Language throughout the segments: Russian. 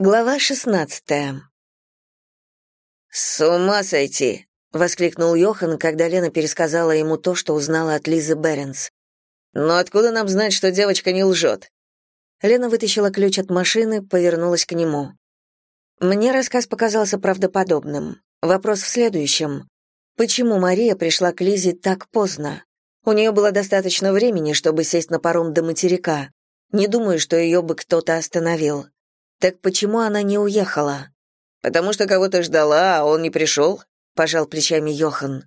Глава шестнадцатая. «С ума сойти!» — воскликнул Йохан, когда Лена пересказала ему то, что узнала от Лизы Беренс. «Но откуда нам знать, что девочка не лжет?» Лена вытащила ключ от машины, повернулась к нему. Мне рассказ показался правдоподобным. Вопрос в следующем. Почему Мария пришла к Лизе так поздно? У нее было достаточно времени, чтобы сесть на паром до материка. Не думаю, что ее бы кто-то остановил. Так почему она не уехала? Потому что кого-то ждала, а он не пришел?» — пожал плечами Йохан.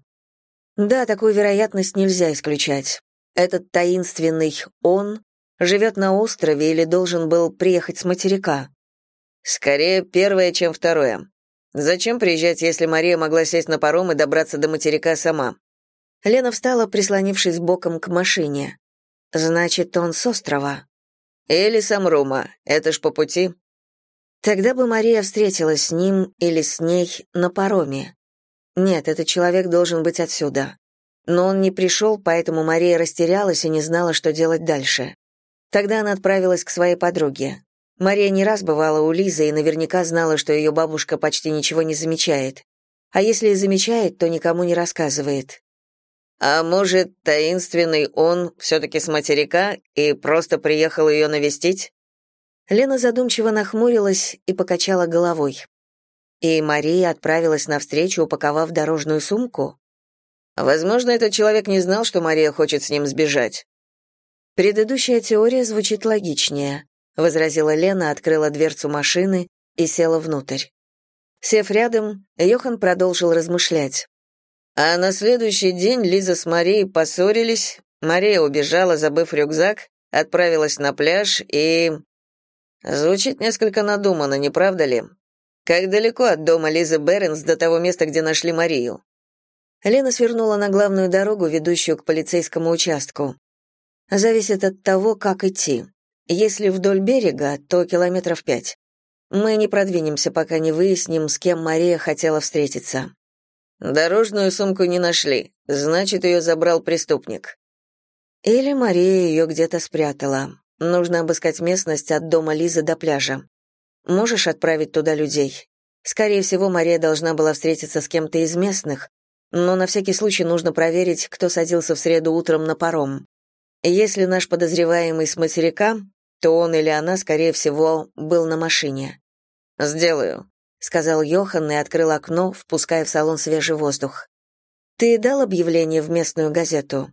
Да, такую вероятность нельзя исключать. Этот таинственный «он» живет на острове или должен был приехать с материка. Скорее первое, чем второе. Зачем приезжать, если Мария могла сесть на паром и добраться до материка сама? Лена встала, прислонившись боком к машине. Значит, он с острова. Или сам Рома. Это ж по пути. Тогда бы Мария встретилась с ним или с ней на пароме. Нет, этот человек должен быть отсюда. Но он не пришел, поэтому Мария растерялась и не знала, что делать дальше. Тогда она отправилась к своей подруге. Мария не раз бывала у Лизы и наверняка знала, что ее бабушка почти ничего не замечает. А если и замечает, то никому не рассказывает. А может, таинственный он все-таки с материка и просто приехал ее навестить? Лена задумчиво нахмурилась и покачала головой. И Мария отправилась навстречу, упаковав дорожную сумку? Возможно, этот человек не знал, что Мария хочет с ним сбежать. Предыдущая теория звучит логичнее, возразила Лена, открыла дверцу машины и села внутрь. Сев рядом, Йохан продолжил размышлять. А на следующий день Лиза с Марией поссорились, Мария убежала, забыв рюкзак, отправилась на пляж и... Звучит несколько надуманно, не правда ли? Как далеко от дома Лизы Беренс до того места, где нашли Марию? Лена свернула на главную дорогу, ведущую к полицейскому участку. Зависит от того, как идти. Если вдоль берега, то километров пять. Мы не продвинемся, пока не выясним, с кем Мария хотела встретиться. Дорожную сумку не нашли, значит, ее забрал преступник. Или Мария ее где-то спрятала. Нужно обыскать местность от дома Лизы до пляжа. Можешь отправить туда людей? Скорее всего, Мария должна была встретиться с кем-то из местных, но на всякий случай нужно проверить, кто садился в среду утром на паром. Если наш подозреваемый с материка, то он или она, скорее всего, был на машине. «Сделаю», — сказал Йохан и открыл окно, впуская в салон свежий воздух. «Ты дал объявление в местную газету?»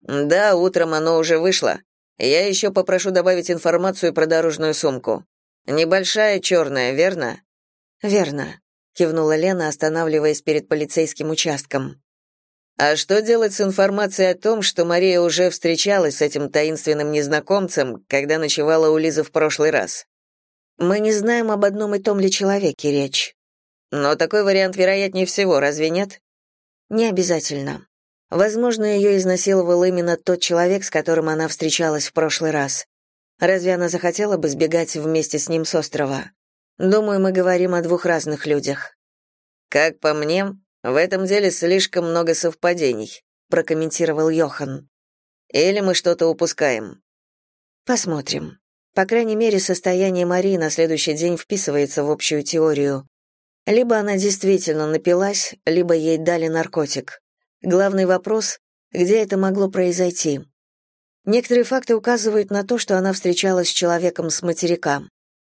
«Да, утром оно уже вышло. Я еще попрошу добавить информацию про дорожную сумку. Небольшая черная, верно? Верно, кивнула Лена, останавливаясь перед полицейским участком. А что делать с информацией о том, что Мария уже встречалась с этим таинственным незнакомцем, когда ночевала у Лизы в прошлый раз? Мы не знаем об одном и том ли человеке речь. Но такой вариант вероятнее всего, разве нет? Не обязательно. Возможно, ее изнасиловал именно тот человек, с которым она встречалась в прошлый раз. Разве она захотела бы сбегать вместе с ним с острова? Думаю, мы говорим о двух разных людях. Как по мне, в этом деле слишком много совпадений, прокомментировал Йохан. Или мы что-то упускаем? Посмотрим. По крайней мере, состояние Марии на следующий день вписывается в общую теорию. Либо она действительно напилась, либо ей дали наркотик. Главный вопрос — где это могло произойти? Некоторые факты указывают на то, что она встречалась с человеком с материка.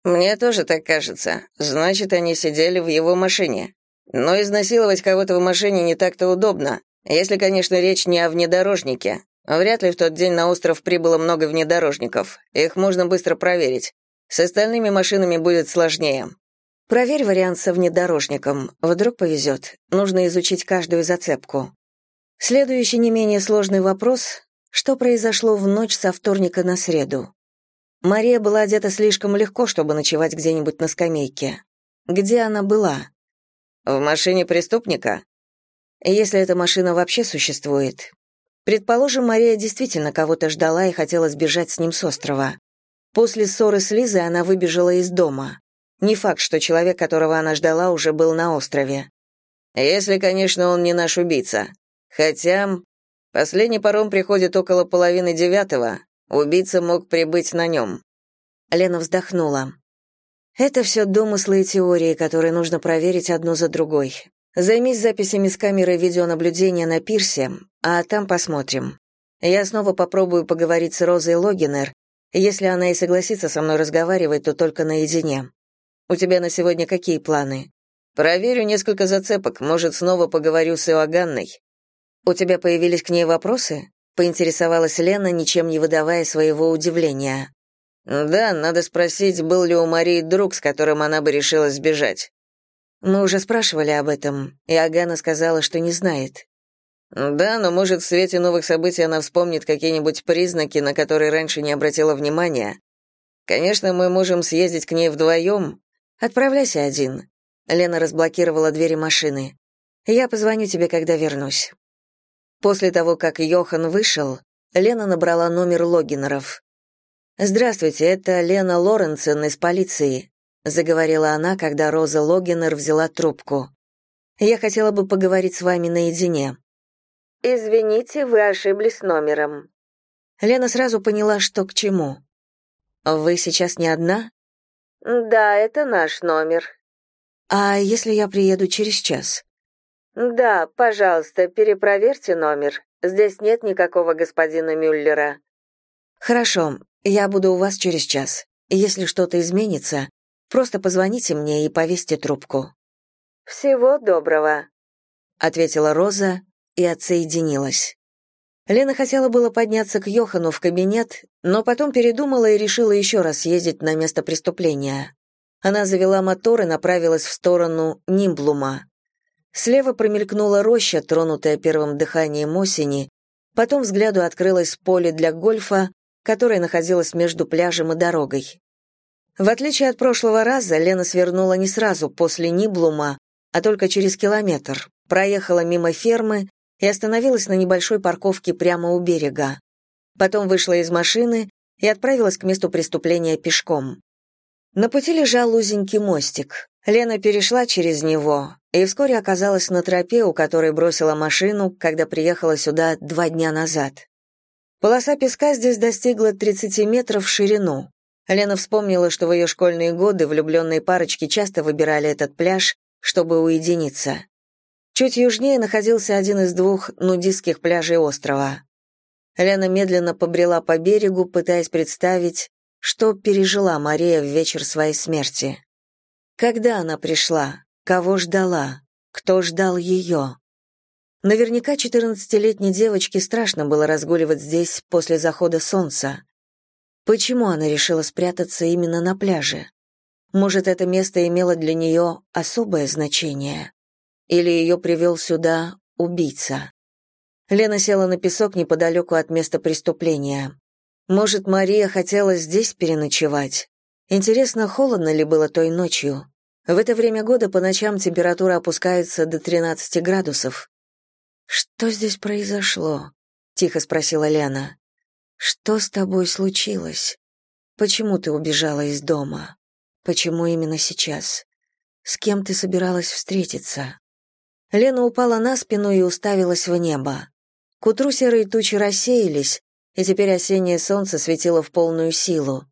Мне тоже так кажется. Значит, они сидели в его машине. Но изнасиловать кого-то в машине не так-то удобно, если, конечно, речь не о внедорожнике. Вряд ли в тот день на остров прибыло много внедорожников. Их можно быстро проверить. С остальными машинами будет сложнее. Проверь вариант со внедорожником. Вдруг повезет. Нужно изучить каждую зацепку. Следующий не менее сложный вопрос — что произошло в ночь со вторника на среду? Мария была одета слишком легко, чтобы ночевать где-нибудь на скамейке. Где она была? В машине преступника? Если эта машина вообще существует. Предположим, Мария действительно кого-то ждала и хотела сбежать с ним с острова. После ссоры с Лизой она выбежала из дома. Не факт, что человек, которого она ждала, уже был на острове. Если, конечно, он не наш убийца. Хотя последний паром приходит около половины девятого, убийца мог прибыть на нем». Лена вздохнула. Это все домыслы и теории, которые нужно проверить одну за другой. Займись записями с камеры видеонаблюдения на пирсе, а там посмотрим. Я снова попробую поговорить с Розой Логинер. Если она и согласится со мной разговаривать, то только наедине. У тебя на сегодня какие планы? Проверю несколько зацепок, может, снова поговорю с Иоганной. У тебя появились к ней вопросы? Поинтересовалась Лена, ничем не выдавая своего удивления. Да, надо спросить, был ли у Марии друг, с которым она бы решила сбежать. Мы уже спрашивали об этом, и Агана сказала, что не знает. Да, но может, в свете новых событий она вспомнит какие-нибудь признаки, на которые раньше не обратила внимания. Конечно, мы можем съездить к ней вдвоем. Отправляйся один. Лена разблокировала двери машины. Я позвоню тебе, когда вернусь. После того, как Йохан вышел, Лена набрала номер Логинеров. «Здравствуйте, это Лена Лоренцен из полиции», заговорила она, когда Роза Логинер взяла трубку. «Я хотела бы поговорить с вами наедине». «Извините, вы ошиблись номером». Лена сразу поняла, что к чему. «Вы сейчас не одна?» «Да, это наш номер». «А если я приеду через час?» «Да, пожалуйста, перепроверьте номер. Здесь нет никакого господина Мюллера». «Хорошо, я буду у вас через час. Если что-то изменится, просто позвоните мне и повесьте трубку». «Всего доброго», — ответила Роза и отсоединилась. Лена хотела было подняться к Йохану в кабинет, но потом передумала и решила еще раз съездить на место преступления. Она завела мотор и направилась в сторону Нимблума. Слева промелькнула роща, тронутая первым дыханием осени, потом взгляду открылось поле для гольфа, которое находилось между пляжем и дорогой. В отличие от прошлого раза, Лена свернула не сразу после Ниблума, а только через километр, проехала мимо фермы и остановилась на небольшой парковке прямо у берега. Потом вышла из машины и отправилась к месту преступления пешком. На пути лежал узенький мостик. Лена перешла через него и вскоре оказалась на тропе, у которой бросила машину, когда приехала сюда два дня назад. Полоса песка здесь достигла 30 метров в ширину. Лена вспомнила, что в ее школьные годы влюбленные парочки часто выбирали этот пляж, чтобы уединиться. Чуть южнее находился один из двух нудистских пляжей острова. Лена медленно побрела по берегу, пытаясь представить, что пережила Мария в вечер своей смерти. Когда она пришла? Кого ждала? Кто ждал ее? Наверняка четырнадцатилетней девочке страшно было разгуливать здесь после захода солнца. Почему она решила спрятаться именно на пляже? Может, это место имело для нее особое значение? Или ее привел сюда убийца? Лена села на песок неподалеку от места преступления. Может, Мария хотела здесь переночевать? Интересно, холодно ли было той ночью? В это время года по ночам температура опускается до 13 градусов. «Что здесь произошло?» — тихо спросила Лена. «Что с тобой случилось? Почему ты убежала из дома? Почему именно сейчас? С кем ты собиралась встретиться?» Лена упала на спину и уставилась в небо. К утру серые тучи рассеялись, и теперь осеннее солнце светило в полную силу.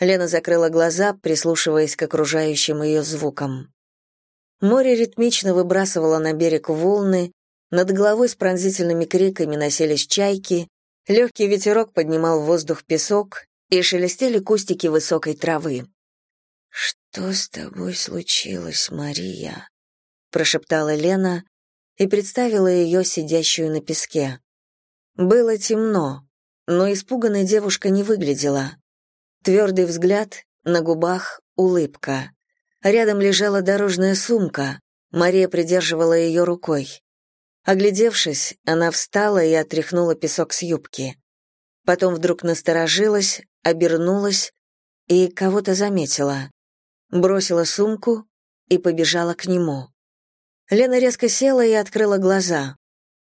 Лена закрыла глаза, прислушиваясь к окружающим ее звукам. Море ритмично выбрасывало на берег волны, над головой с пронзительными криками носились чайки, легкий ветерок поднимал в воздух песок и шелестели кустики высокой травы. «Что с тобой случилось, Мария?» — прошептала Лена и представила ее сидящую на песке. Было темно, но испуганной девушка не выглядела. Твердый взгляд, на губах улыбка. Рядом лежала дорожная сумка. Мария придерживала ее рукой. Оглядевшись, она встала и отряхнула песок с юбки. Потом вдруг насторожилась, обернулась и кого-то заметила. Бросила сумку и побежала к нему. Лена резко села и открыла глаза.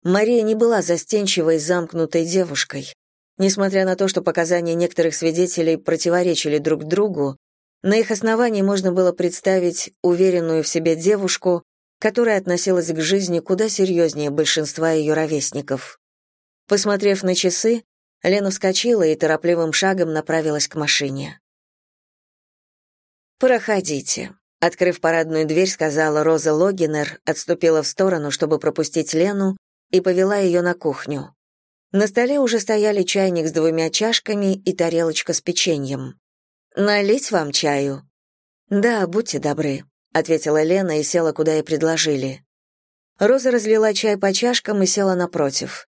Мария не была застенчивой, замкнутой девушкой. Несмотря на то, что показания некоторых свидетелей противоречили друг другу, на их основании можно было представить уверенную в себе девушку, которая относилась к жизни куда серьезнее большинства ее ровесников. Посмотрев на часы, Лена вскочила и торопливым шагом направилась к машине. «Проходите», — открыв парадную дверь, сказала Роза Логинер, отступила в сторону, чтобы пропустить Лену, и повела ее на кухню. На столе уже стояли чайник с двумя чашками и тарелочка с печеньем. «Налить вам чаю?» «Да, будьте добры», — ответила Лена и села, куда ей предложили. Роза разлила чай по чашкам и села напротив.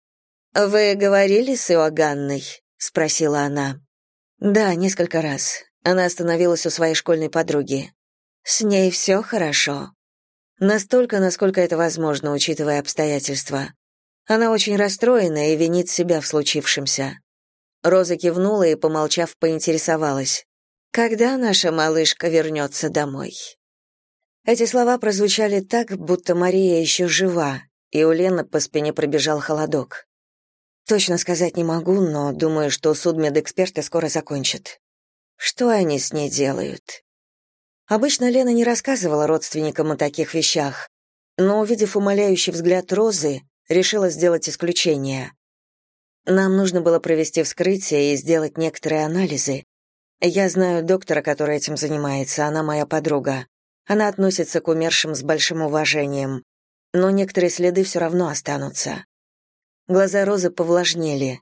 «Вы говорили с Иоганной?» — спросила она. «Да, несколько раз. Она остановилась у своей школьной подруги. С ней все хорошо. Настолько, насколько это возможно, учитывая обстоятельства. Она очень расстроена и винит себя в случившемся. Роза кивнула и, помолчав, поинтересовалась. «Когда наша малышка вернется домой?» Эти слова прозвучали так, будто Мария еще жива, и у Лены по спине пробежал холодок. Точно сказать не могу, но думаю, что судмедэксперты скоро закончат. Что они с ней делают? Обычно Лена не рассказывала родственникам о таких вещах, но, увидев умоляющий взгляд Розы, решила сделать исключение. Нам нужно было провести вскрытие и сделать некоторые анализы. Я знаю доктора, который этим занимается, она моя подруга. Она относится к умершим с большим уважением, но некоторые следы все равно останутся. Глаза Розы повлажнели.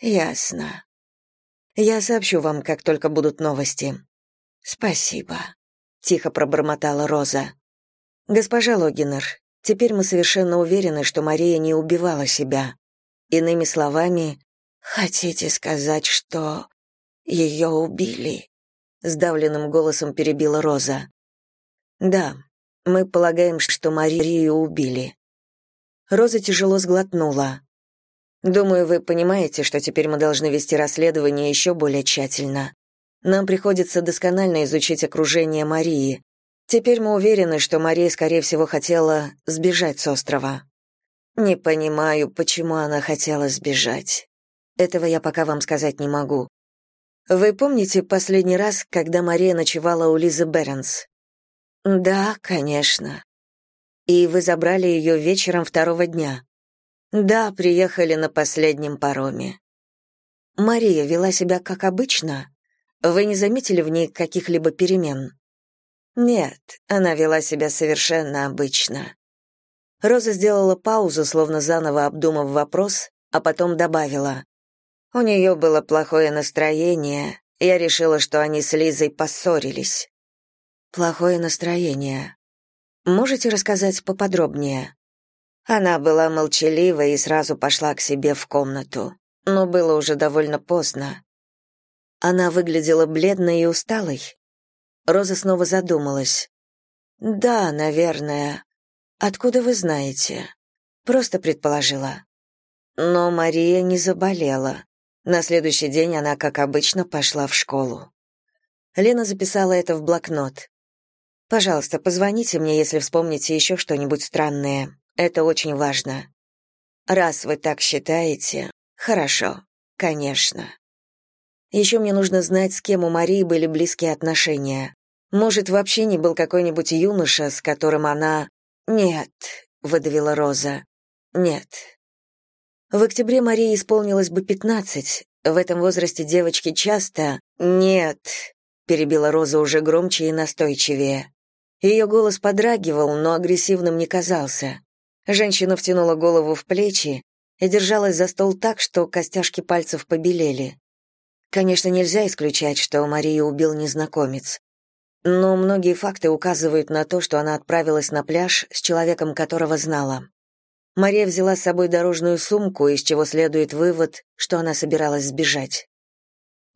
Ясно. Я сообщу вам, как только будут новости. Спасибо, тихо пробормотала Роза. Госпожа Логинер, теперь мы совершенно уверены, что Мария не убивала себя. Иными словами, хотите сказать, что ее убили? сдавленным голосом перебила Роза. Да, мы полагаем, что Марию убили. Роза тяжело сглотнула. Думаю, вы понимаете, что теперь мы должны вести расследование еще более тщательно. Нам приходится досконально изучить окружение Марии. Теперь мы уверены, что Мария, скорее всего, хотела сбежать с острова. Не понимаю, почему она хотела сбежать. Этого я пока вам сказать не могу. Вы помните последний раз, когда Мария ночевала у Лизы Бернс? Да, конечно. И вы забрали ее вечером второго дня. Да, приехали на последнем пароме. Мария вела себя как обычно. Вы не заметили в ней каких-либо перемен? Нет, она вела себя совершенно обычно. Роза сделала паузу, словно заново обдумав вопрос, а потом добавила. У нее было плохое настроение, я решила, что они с Лизой поссорились. Плохое настроение. Можете рассказать поподробнее? Она была молчалива и сразу пошла к себе в комнату, но было уже довольно поздно. Она выглядела бледной и усталой. Роза снова задумалась. «Да, наверное. Откуда вы знаете?» Просто предположила. Но Мария не заболела. На следующий день она, как обычно, пошла в школу. Лена записала это в блокнот. «Пожалуйста, позвоните мне, если вспомните еще что-нибудь странное. Это очень важно. Раз вы так считаете, хорошо, конечно. Еще мне нужно знать, с кем у Марии были близкие отношения. Может, вообще не был какой-нибудь юноша, с которым она... Нет, выдавила Роза. Нет. В октябре Марии исполнилось бы пятнадцать. В этом возрасте девочки часто... Нет, перебила Роза уже громче и настойчивее. Ее голос подрагивал, но агрессивным не казался. Женщина втянула голову в плечи и держалась за стол так, что костяшки пальцев побелели. Конечно, нельзя исключать, что Марию убил незнакомец. Но многие факты указывают на то, что она отправилась на пляж с человеком, которого знала. Мария взяла с собой дорожную сумку, из чего следует вывод, что она собиралась сбежать.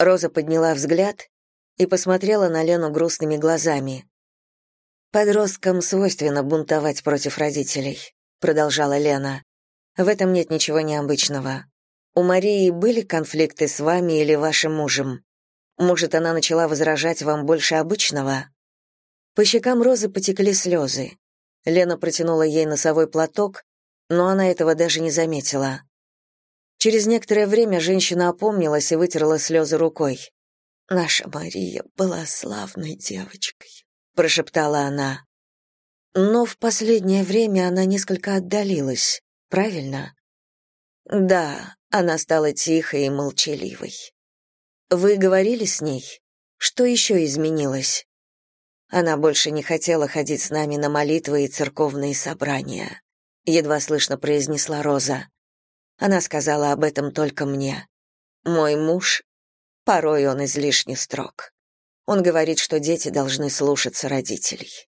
Роза подняла взгляд и посмотрела на Лену грустными глазами. Подросткам свойственно бунтовать против родителей продолжала Лена. В этом нет ничего необычного. У Марии были конфликты с вами или вашим мужем? Может, она начала возражать вам больше обычного? По щекам Розы потекли слезы. Лена протянула ей носовой платок, но она этого даже не заметила. Через некоторое время женщина опомнилась и вытерла слезы рукой. «Наша Мария была славной девочкой», — прошептала она. Но в последнее время она несколько отдалилась, правильно? Да, она стала тихой и молчаливой. Вы говорили с ней? Что еще изменилось? Она больше не хотела ходить с нами на молитвы и церковные собрания, едва слышно произнесла Роза. Она сказала об этом только мне. Мой муж, порой он излишне строг. Он говорит, что дети должны слушаться родителей.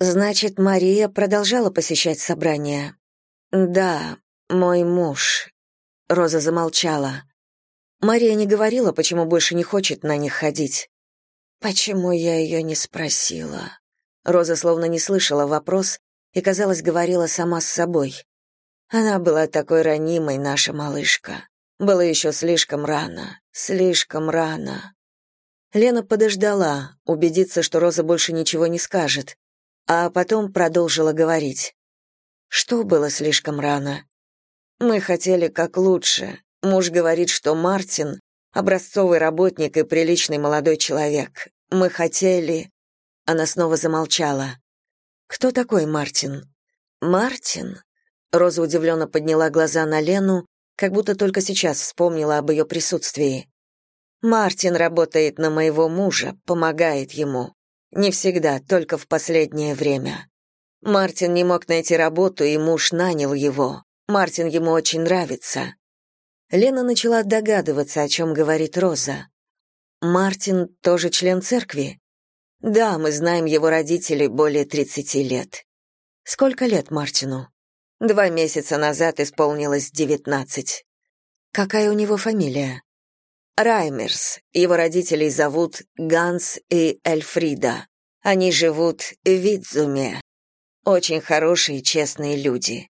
Значит, Мария продолжала посещать собрания. Да, мой муж. Роза замолчала. Мария не говорила, почему больше не хочет на них ходить. Почему я ее не спросила? Роза словно не слышала вопрос и, казалось, говорила сама с собой. Она была такой ранимой, наша малышка. Было еще слишком рано, слишком рано. Лена подождала, убедиться, что Роза больше ничего не скажет, а потом продолжила говорить. Что было слишком рано? Мы хотели как лучше. Муж говорит, что Мартин Образцовый работник и приличный молодой человек. Мы хотели...» Она снова замолчала. «Кто такой Мартин?» «Мартин?» Роза удивленно подняла глаза на Лену, как будто только сейчас вспомнила об ее присутствии. «Мартин работает на моего мужа, помогает ему. Не всегда, только в последнее время. Мартин не мог найти работу, и муж нанял его. Мартин ему очень нравится. Лена начала догадываться, о чем говорит Роза. Мартин тоже член церкви? Да, мы знаем его родителей более 30 лет. Сколько лет Мартину? Два месяца назад исполнилось 19. Какая у него фамилия? Раймерс. Его родителей зовут Ганс и Эльфрида. Они живут в Видзуме. Очень хорошие и честные люди.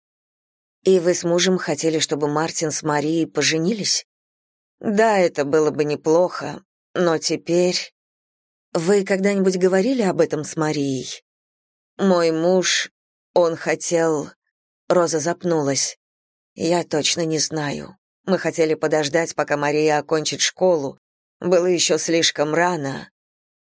И вы с мужем хотели, чтобы Мартин с Марией поженились? Да, это было бы неплохо, но теперь... Вы когда-нибудь говорили об этом с Марией? Мой муж, он хотел... Роза запнулась. Я точно не знаю. Мы хотели подождать, пока Мария окончит школу. Было еще слишком рано.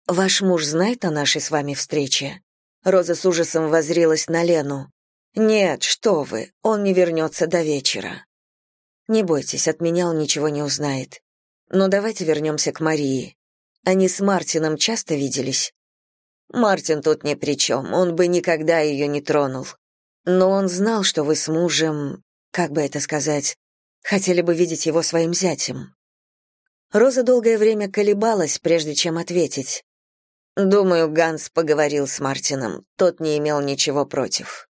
Ваш муж знает о нашей с вами встрече? Роза с ужасом воззрилась на Лену. «Нет, что вы, он не вернется до вечера». «Не бойтесь, от меня он ничего не узнает. Но давайте вернемся к Марии. Они с Мартином часто виделись?» «Мартин тут ни при чем, он бы никогда ее не тронул. Но он знал, что вы с мужем, как бы это сказать, хотели бы видеть его своим зятем». Роза долгое время колебалась, прежде чем ответить. Думаю, Ганс поговорил с Мартином. Тот не имел ничего против.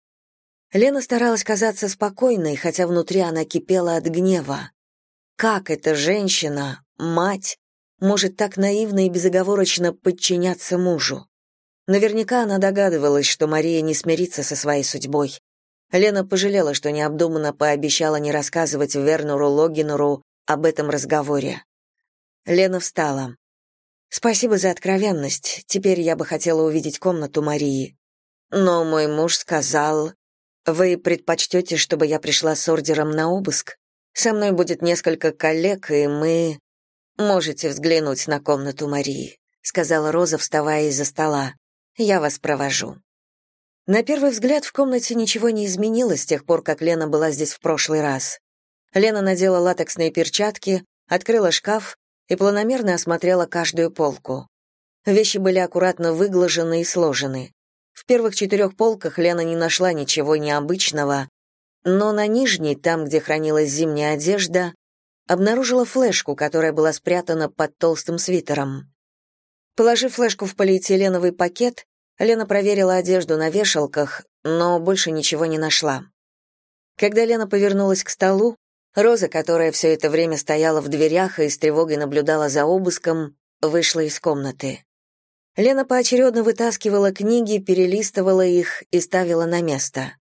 Лена старалась казаться спокойной, хотя внутри она кипела от гнева. Как эта женщина, мать, может так наивно и безоговорочно подчиняться мужу? Наверняка она догадывалась, что Мария не смирится со своей судьбой. Лена пожалела, что необдуманно пообещала не рассказывать Вернеру Логинеру об этом разговоре. Лена встала. «Спасибо за откровенность. Теперь я бы хотела увидеть комнату Марии. Но мой муж сказал...» Вы предпочтете, чтобы я пришла с ордером на обыск? Со мной будет несколько коллег, и мы... Можете взглянуть на комнату Марии, сказала Роза, вставая из-за стола. Я вас провожу. На первый взгляд в комнате ничего не изменилось с тех пор, как Лена была здесь в прошлый раз. Лена надела латексные перчатки, открыла шкаф и планомерно осмотрела каждую полку. Вещи были аккуратно выглажены и сложены. В первых четырех полках Лена не нашла ничего необычного, но на нижней, там, где хранилась зимняя одежда, обнаружила флешку, которая была спрятана под толстым свитером. Положив флешку в полиэтиленовый пакет, Лена проверила одежду на вешалках, но больше ничего не нашла. Когда Лена повернулась к столу, Роза, которая все это время стояла в дверях и с тревогой наблюдала за обыском, вышла из комнаты. Лена поочередно вытаскивала книги, перелистывала их и ставила на место.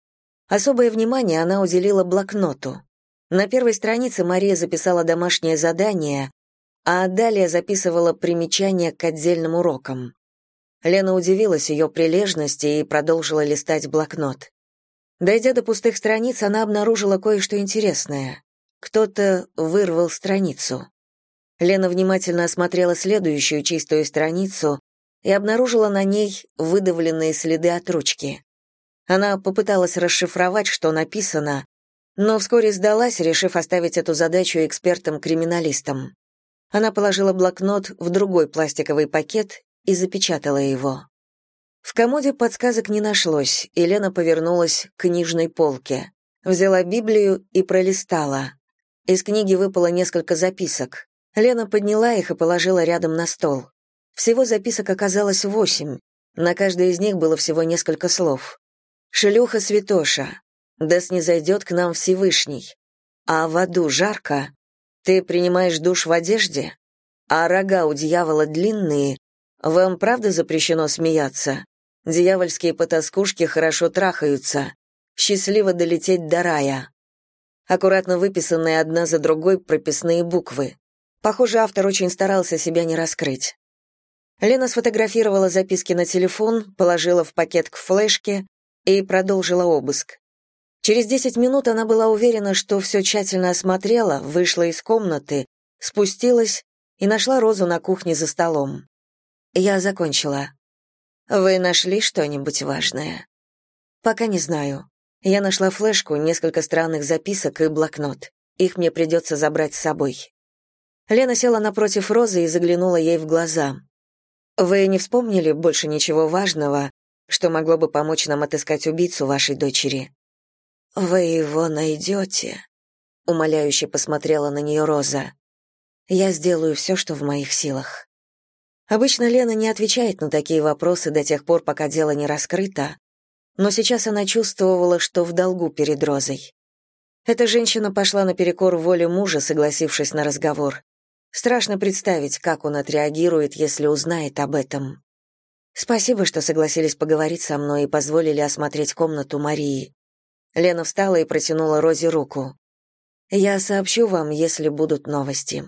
Особое внимание она уделила блокноту. На первой странице Мария записала домашнее задание, а далее записывала примечания к отдельным урокам. Лена удивилась ее прилежности и продолжила листать блокнот. Дойдя до пустых страниц, она обнаружила кое-что интересное. Кто-то вырвал страницу. Лена внимательно осмотрела следующую чистую страницу и обнаружила на ней выдавленные следы от ручки. Она попыталась расшифровать, что написано, но вскоре сдалась, решив оставить эту задачу экспертам-криминалистам. Она положила блокнот в другой пластиковый пакет и запечатала его. В комоде подсказок не нашлось, и Лена повернулась к книжной полке. Взяла Библию и пролистала. Из книги выпало несколько записок. Лена подняла их и положила рядом на стол. Всего записок оказалось восемь. На каждой из них было всего несколько слов. «Шлюха святоша. Да снизойдет к нам Всевышний. А в аду жарко. Ты принимаешь душ в одежде? А рога у дьявола длинные. Вам правда запрещено смеяться? Дьявольские потаскушки хорошо трахаются. Счастливо долететь до рая. Аккуратно выписанные одна за другой прописные буквы. Похоже, автор очень старался себя не раскрыть. Лена сфотографировала записки на телефон, положила в пакет к флешке и продолжила обыск. Через 10 минут она была уверена, что все тщательно осмотрела, вышла из комнаты, спустилась и нашла Розу на кухне за столом. Я закончила. Вы нашли что-нибудь важное? Пока не знаю. Я нашла флешку, несколько странных записок и блокнот. Их мне придется забрать с собой. Лена села напротив Розы и заглянула ей в глаза. Вы не вспомнили больше ничего важного, что могло бы помочь нам отыскать убийцу вашей дочери? «Вы его найдете?» — умоляюще посмотрела на нее Роза. «Я сделаю все, что в моих силах». Обычно Лена не отвечает на такие вопросы до тех пор, пока дело не раскрыто, но сейчас она чувствовала, что в долгу перед Розой. Эта женщина пошла наперекор воле мужа, согласившись на разговор. Страшно представить, как он отреагирует, если узнает об этом. Спасибо, что согласились поговорить со мной и позволили осмотреть комнату Марии. Лена встала и протянула Розе руку. «Я сообщу вам, если будут новости».